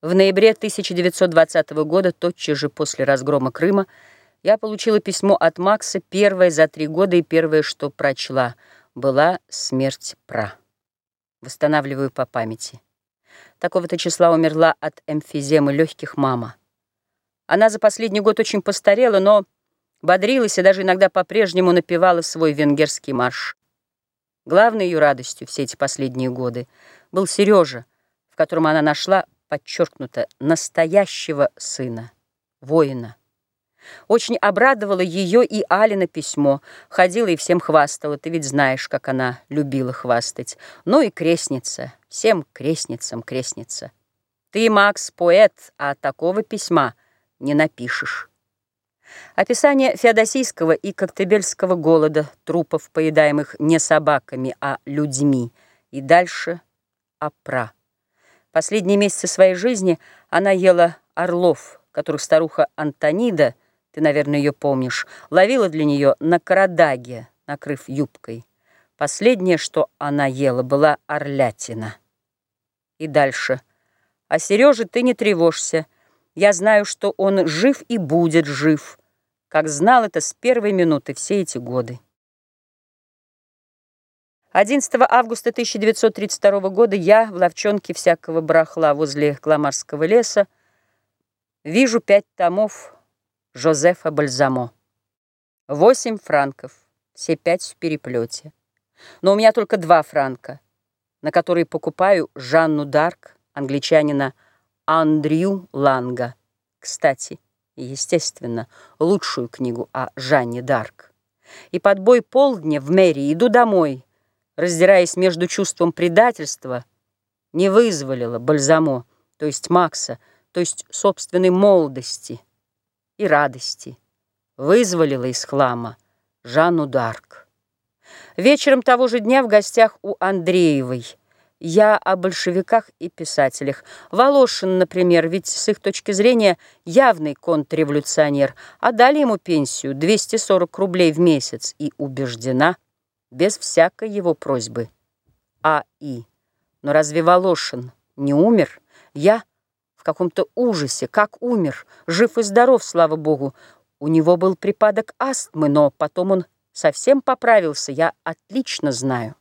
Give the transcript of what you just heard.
В ноябре 1920 года, тотчас же после разгрома Крыма, я получила письмо от Макса, первое за три года и первое, что прочла, была смерть Пра. Восстанавливаю по памяти. Такого-то числа умерла от эмфиземы легких мама. Она за последний год очень постарела, но бодрилась и даже иногда по-прежнему напевала свой венгерский марш. Главной ее радостью все эти последние годы был Сережа, в котором она нашла подчеркнуто, настоящего сына, воина. Очень обрадовало ее и Алина письмо. Ходила и всем хвастала. Ты ведь знаешь, как она любила хвастать. Ну и крестница. Всем крестницам крестница. Ты, Макс, поэт, а такого письма не напишешь. Описание феодосийского и коктебельского голода, трупов, поедаемых не собаками, а людьми. И дальше опра. Последние месяцы своей жизни она ела орлов, которых старуха Антонида, ты, наверное, ее помнишь, ловила для нее на карадаге, накрыв юбкой. Последнее, что она ела, была орлятина. И дальше. А Сереже ты не тревожься. Я знаю, что он жив и будет жив, как знал это с первой минуты все эти годы. 11 августа 1932 года я в ловчонке всякого барахла возле Кламарского леса вижу пять томов Жозефа Бальзамо. Восемь франков, все пять в переплете. Но у меня только два франка, на которые покупаю Жанну Дарк, англичанина Андрю Ланга. Кстати, естественно, лучшую книгу о Жанне Дарк. И под бой полдня в мэрии иду домой, раздираясь между чувством предательства, не вызволила Бальзамо, то есть Макса, то есть собственной молодости и радости, вызволила из хлама Жанну Дарк. Вечером того же дня в гостях у Андреевой я о большевиках и писателях. Волошин, например, ведь с их точки зрения явный контрреволюционер, а дали ему пенсию 240 рублей в месяц и убеждена – без всякой его просьбы. А. И. Но разве Волошин не умер? Я в каком-то ужасе. Как умер? Жив и здоров, слава богу. У него был припадок астмы, но потом он совсем поправился, я отлично знаю.